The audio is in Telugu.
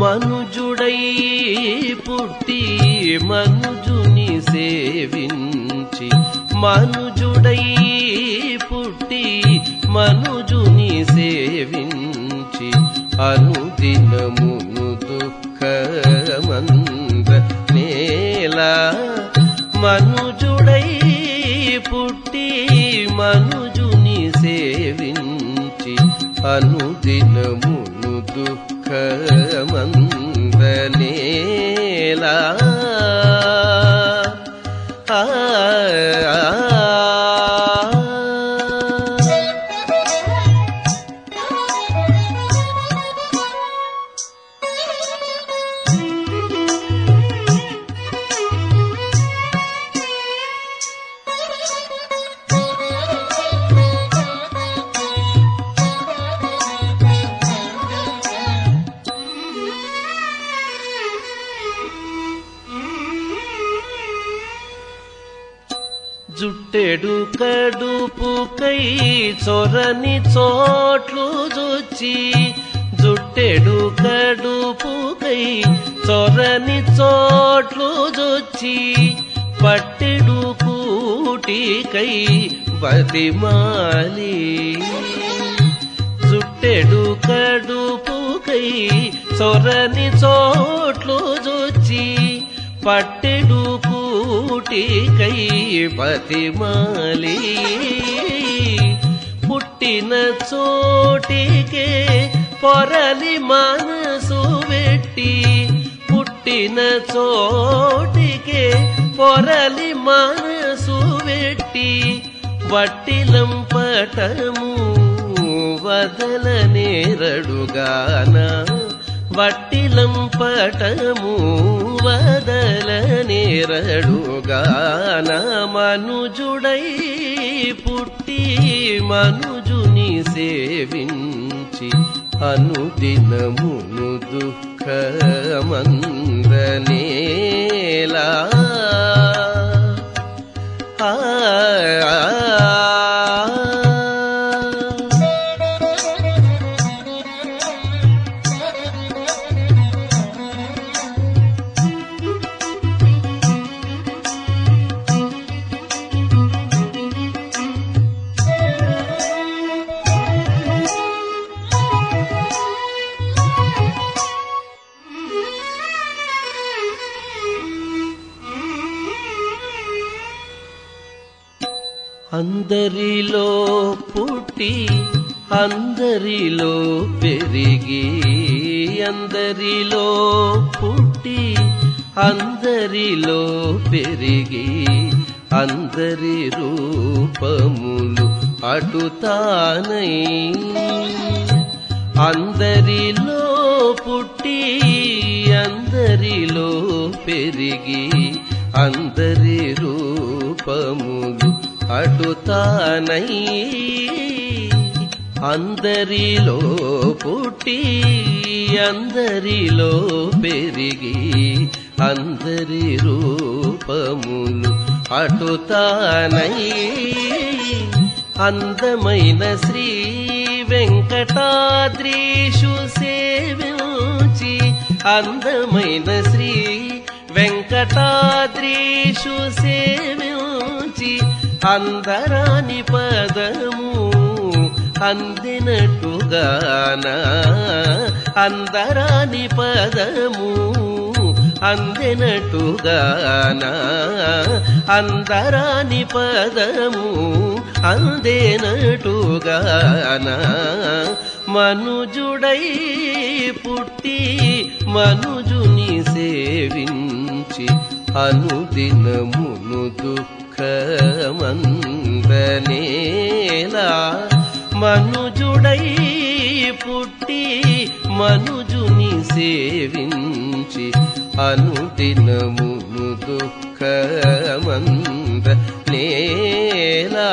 మనుజుడై పుట్టి మనుజుని సేవించి మనుజుడై పుట్టి మనుజుని సేవించి అనుదినమును దుఃఖమంద నేల మనుజుడై పుట్టి మనుజుని సేవించి అనుదినమును దుఃఖ దుఃఖమందనేలా ఆ జుట్టెడు కడుపుకై చొరని చోట్లు చూచి జుట్టెడు కడుపుకై చొరని చోట్లు చూచి పట్టెడు కూటికై బతిమాలి జుట్టెడు కడుపుకై చొరని చోట్లు చూచి పట్టెడు కూటికై పతిమాలి పుట్టిన చోటికే పొరలి మనసు పెట్టి పుట్టిన చోటికే పొరలి మనసు పెట్టి వట్టిలం పటము వదల నేరడుగానా వట్టిలం పటము వదలనేరడుగాన మనుజుడై పుట్టి మనుజుని సేవించి అనుదినమును దుఃఖమందనేలా. ఆ అందరిలో పుట్టి అందరిలో పెరిగి అందరిలో పుట్టి అందరిలో పెరిగి అందరి రూపములు అటుతానై అందరిలో పుట్టి అందరిలో పెరిగి అందరి రూపములు అటుతానై అందరిలో పుట్టి అందరిలో పెరిగి అందరి రూపములు అటుతానై అందమైన శ్రీ వెంకటాద్రీషు సేవించి అందమైన శ్రీ వెంకటాద్రీషు సేవించి అందరాని పదము అందినట్టుగాన. అందరాని పదము అందినట్టుగాన. అందరాని పదము అందేనట్టుగాన. మనుజుడై పుట్టి మనుజుని సేవించి అనుదినమును దుఃఖ సుఖమందనేలా మనుజుడై పుట్టి మనుజుని సేవించి అనుదినమును దుఃఖమంద నేలా